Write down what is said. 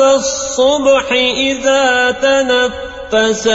وَالصُّبْحِ إِذَا تَنَفَّسَ